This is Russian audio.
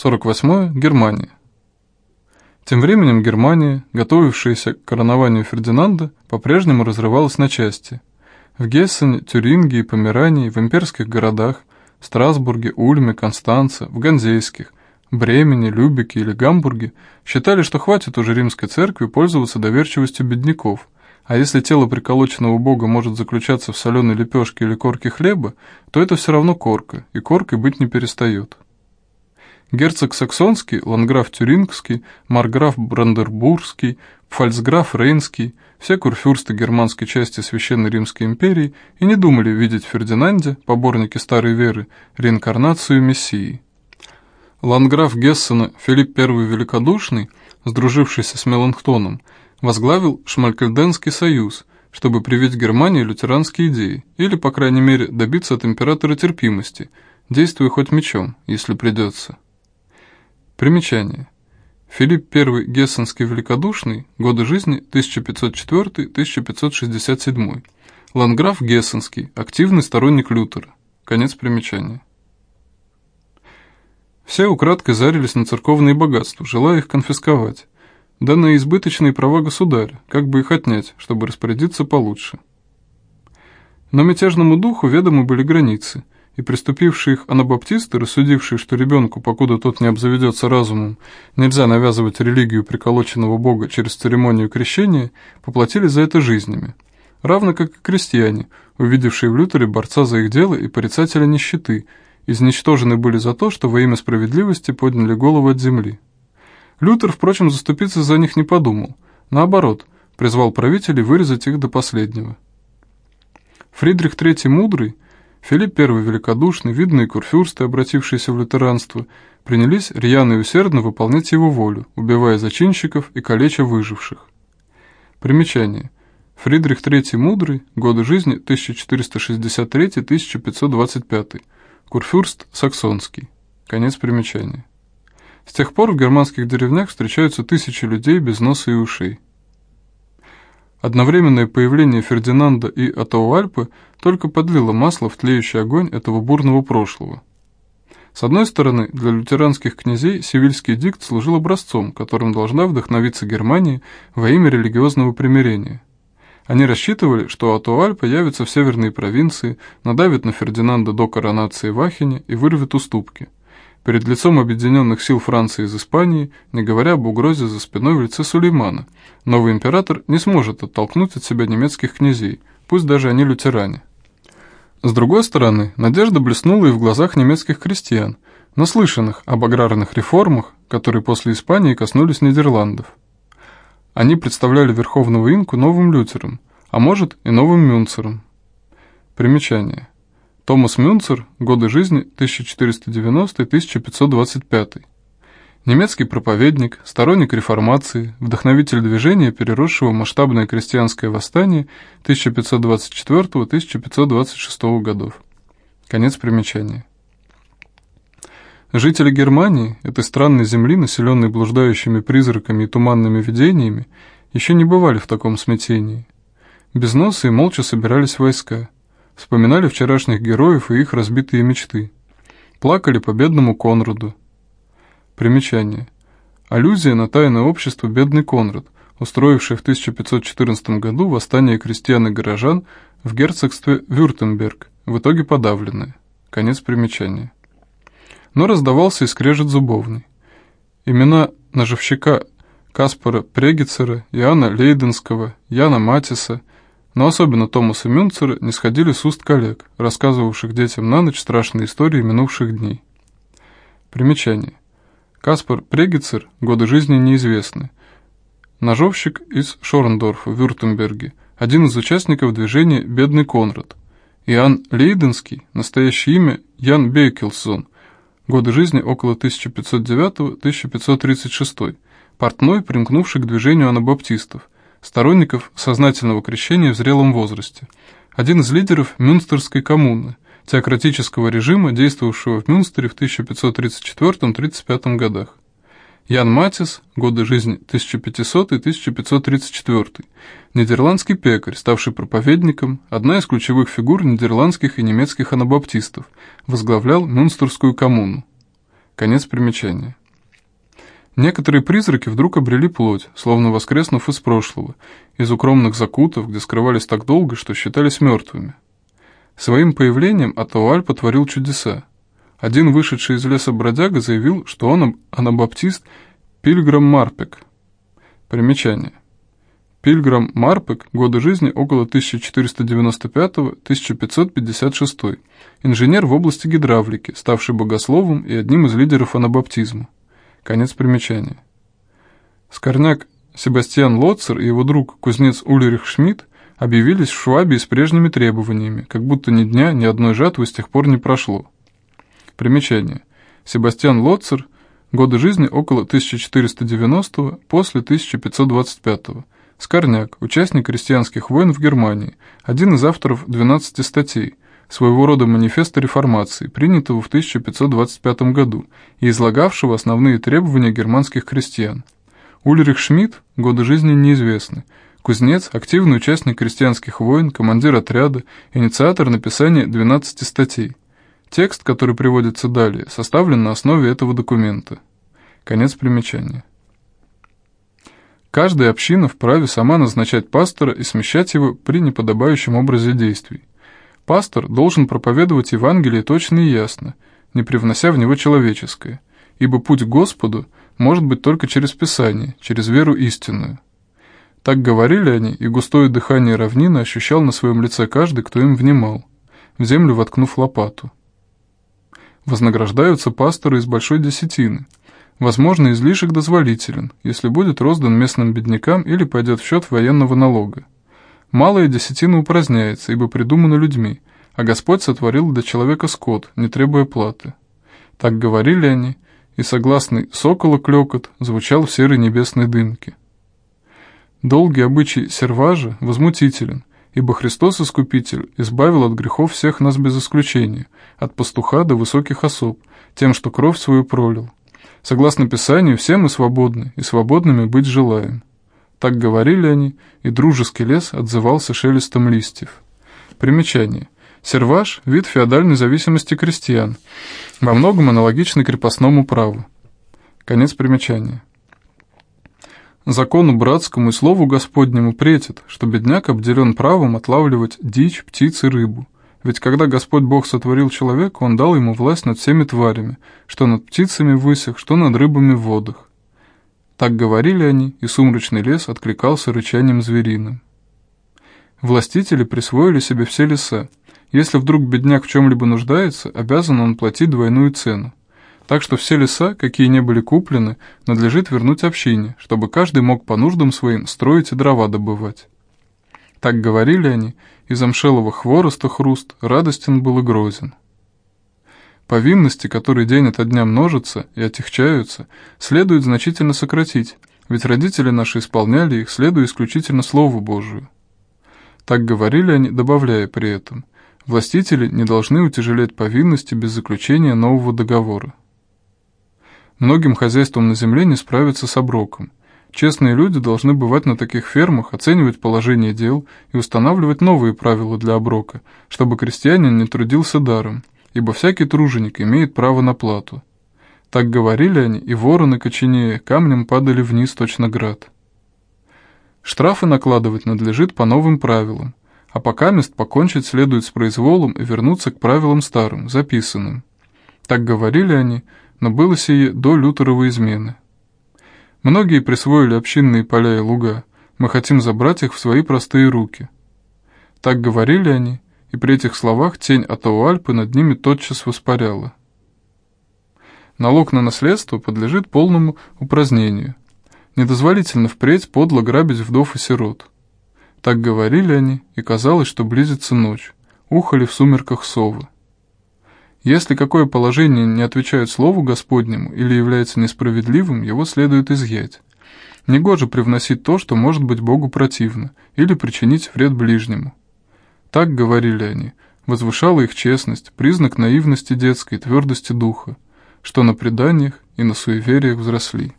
48. Германия. Тем временем Германия, готовившаяся к коронованию Фердинанда, по-прежнему разрывалась на части. В Гессене, Тюрингии, Померании, в имперских городах, Страсбурге, Ульме, Констанце, в Ганзейских, Бремени, Любеке или Гамбурге считали, что хватит уже римской церкви пользоваться доверчивостью бедняков, а если тело приколоченного бога может заключаться в соленой лепешке или корке хлеба, то это все равно корка, и коркой быть не перестает. Герцог Саксонский, Ланграф Тюрингский, Марграф Брандербургский, Пфальцграф Рейнский, все курфюрсты германской части Священной Римской империи и не думали видеть в Фердинанде, поборнике старой веры, реинкарнацию Мессии. Ланграф Гессена Филипп I Великодушный, сдружившийся с Меланхтоном, возглавил Шмалькальденский союз, чтобы привить Германии лютеранские идеи, или, по крайней мере, добиться от императора терпимости, действуя хоть мечом, если придется. Примечание. Филипп I Гессенский Великодушный, годы жизни 1504-1567. Ланграф Гессенский, активный сторонник Лютера. Конец примечания. Все украдкой зарились на церковные богатства, желая их конфисковать, да избыточные права государя, как бы их отнять, чтобы распорядиться получше. Но мятежному духу ведомы были границы – и приступившие их анабаптисты, рассудившие, что ребенку, покуда тот не обзаведется разумом, нельзя навязывать религию приколоченного бога через церемонию крещения, поплатили за это жизнями. Равно как и крестьяне, увидевшие в Лютере борца за их дело и порицателя нищеты, изничтожены были за то, что во имя справедливости подняли голову от земли. Лютер, впрочем, заступиться за них не подумал. Наоборот, призвал правителей вырезать их до последнего. Фридрих III Мудрый – Филипп I Великодушный, видные курфюрсты, обратившиеся в лютеранство, принялись рьяно и усердно выполнять его волю, убивая зачинщиков и калеча выживших. Примечание. Фридрих III Мудрый, годы жизни 1463-1525, курфюрст Саксонский. Конец примечания. С тех пор в германских деревнях встречаются тысячи людей без носа и ушей. Одновременное появление Фердинанда и Атауальпы только подлило масло в тлеющий огонь этого бурного прошлого. С одной стороны, для лютеранских князей Севильский дикт служил образцом, которым должна вдохновиться Германия во имя религиозного примирения. Они рассчитывали, что Атуальпа явится в северные провинции, надавит на Фердинанда до коронации в Ахене и вырвет уступки – перед лицом объединенных сил Франции из Испании, не говоря об угрозе за спиной в лице Сулеймана. Новый император не сможет оттолкнуть от себя немецких князей, пусть даже они лютеране. С другой стороны, надежда блеснула и в глазах немецких крестьян, наслышанных об аграрных реформах, которые после Испании коснулись Нидерландов. Они представляли Верховного Инку новым Лютером, а может и новым Мюнцером. Примечание. Томас Мюнцер, годы жизни 1490-1525. Немецкий проповедник, сторонник реформации, вдохновитель движения, переросшего масштабное крестьянское восстание 1524-1526 годов. Конец примечания. Жители Германии, этой странной земли, населенной блуждающими призраками и туманными видениями, еще не бывали в таком смятении. Без носа и молча собирались войска – Вспоминали вчерашних героев и их разбитые мечты. Плакали по бедному Конраду. Примечание. Аллюзия на тайное общество «Бедный Конрад», устроившее в 1514 году восстание крестьян и горожан в герцогстве Вюртемберг, в итоге подавленное. Конец примечания. Но раздавался и скрежет зубовный. Имена ножевщика Каспара Прегицера, Иоанна Лейденского, Яна Матиса – но особенно Томаса Мюнцера не сходили с уст коллег, рассказывавших детям на ночь страшные истории минувших дней. Примечание. Каспар Прегицер, годы жизни неизвестны. Ножовщик из Шорндорфа, Вюртемберге, один из участников движения «Бедный Конрад». Иоанн Лейденский, настоящее имя Ян Бейкелсон, годы жизни около 1509-1536, портной, примкнувший к движению анабаптистов – сторонников сознательного крещения в зрелом возрасте, один из лидеров Мюнстерской коммуны, теократического режима, действовавшего в Мюнстере в 1534-35 годах. Ян Матис, годы жизни 1500-1534, нидерландский пекарь, ставший проповедником, одна из ключевых фигур нидерландских и немецких анабаптистов, возглавлял Мюнстерскую коммуну. Конец примечания. Некоторые призраки вдруг обрели плоть, словно воскреснув из прошлого, из укромных закутов, где скрывались так долго, что считались мертвыми. Своим появлением Атауаль потворил чудеса. Один вышедший из леса бродяга заявил, что он анабаптист Пильграм Марпек. Примечание. Пильграм Марпек, годы жизни около 1495-1556, инженер в области гидравлики, ставший богословом и одним из лидеров анабаптизма. Конец примечания. Скорняк Себастьян Лоцер и его друг, кузнец Ульрих Шмидт, объявились в Швабии с прежними требованиями, как будто ни дня, ни одной жатвы с тех пор не прошло. Примечание. Себастьян Лоцер, годы жизни около 1490 после 1525 Скорняк, участник крестьянских войн в Германии, один из авторов 12 статей – своего рода манифеста реформации, принятого в 1525 году и излагавшего основные требования германских крестьян. Ульрих Шмидт, годы жизни неизвестны, кузнец, активный участник крестьянских войн, командир отряда, инициатор написания 12 статей. Текст, который приводится далее, составлен на основе этого документа. Конец примечания. Каждая община вправе сама назначать пастора и смещать его при неподобающем образе действий. Пастор должен проповедовать Евангелие точно и ясно, не привнося в него человеческое, ибо путь к Господу может быть только через Писание, через веру истинную. Так говорили они, и густое дыхание равнины ощущал на своем лице каждый, кто им внимал, в землю воткнув лопату. Вознаграждаются пасторы из большой десятины. Возможно, излишек дозволителен, если будет роздан местным беднякам или пойдет в счет военного налога. Малая десятина упраздняется, ибо придумана людьми, а Господь сотворил для человека скот, не требуя платы. Так говорили они, и согласный сокола клёкот звучал в серой небесной дымке. Долгий обычай серважа возмутителен, ибо Христос Искупитель избавил от грехов всех нас без исключения, от пастуха до высоких особ, тем, что кровь свою пролил. Согласно Писанию, все мы свободны, и свободными быть желаем. Так говорили они, и дружеский лес отзывался шелестом листьев. Примечание. Серваж – вид феодальной зависимости крестьян, во многом аналогичный крепостному праву. Конец примечания. Закону братскому и слову Господнему претит, что бедняк обделен правом отлавливать дичь, птиц и рыбу. Ведь когда Господь Бог сотворил человека, Он дал ему власть над всеми тварями, что над птицами в высях, что над рыбами в водах. Так говорили они, и сумрачный лес откликался рычанием звериным. Властители присвоили себе все леса. Если вдруг бедняк в чем-либо нуждается, обязан он платить двойную цену. Так что все леса, какие не были куплены, надлежит вернуть общине, чтобы каждый мог по нуждам своим строить и дрова добывать. Так говорили они, и замшелого хвороста хруст радостен был и грозен. Повинности, которые день ото дня множатся и отягчаются, следует значительно сократить, ведь родители наши исполняли их, следуя исключительно Слову Божию. Так говорили они, добавляя при этом, властители не должны утяжелять повинности без заключения нового договора. Многим хозяйством на земле не справиться с оброком. Честные люди должны бывать на таких фермах, оценивать положение дел и устанавливать новые правила для оброка, чтобы крестьянин не трудился даром – ибо всякий труженик имеет право на плату. Так говорили они, и вороны коченее камнем падали вниз точно град. Штрафы накладывать надлежит по новым правилам, а пока мест покончить следует с произволом и вернуться к правилам старым, записанным. Так говорили они, но было сие до лютеровой измены. Многие присвоили общинные поля и луга, мы хотим забрать их в свои простые руки. Так говорили они, и при этих словах тень от Альпы над ними тотчас воспаряла. Налог на наследство подлежит полному упразднению. Недозволительно впредь подло грабить вдов и сирот. Так говорили они, и казалось, что близится ночь. Ухали в сумерках совы. Если какое положение не отвечает Слову Господнему или является несправедливым, его следует изъять. Негоже привносить то, что может быть Богу противно, или причинить вред ближнему. Так говорили они, возвышала их честность, признак наивности детской, твердости духа, что на преданиях и на суевериях взросли.